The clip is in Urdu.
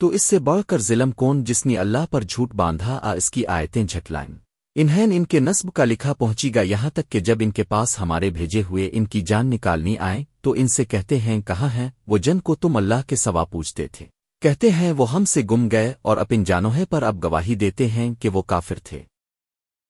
تو اس سے بڑھ کر ظلم کون جس نے اللہ پر جھوٹ باندھا آ اس کی آیتیں جھٹلائیں۔ انہیں ان کے نصب کا لکھا پہنچی گا یہاں تک کہ جب ان کے پاس ہمارے بھیجے ہوئے ان کی جان نکالنی آئیں تو ان سے کہتے ہیں، کہاں ہیں؟ وہ جن کو تم اللہ کے سوا پوچھتے تھے۔ کہتے ہیں، وہ ہم سے گم گئے اور اپن جانوہے پر اب گواہی دیتے ہیں کہ وہ کافر تھے۔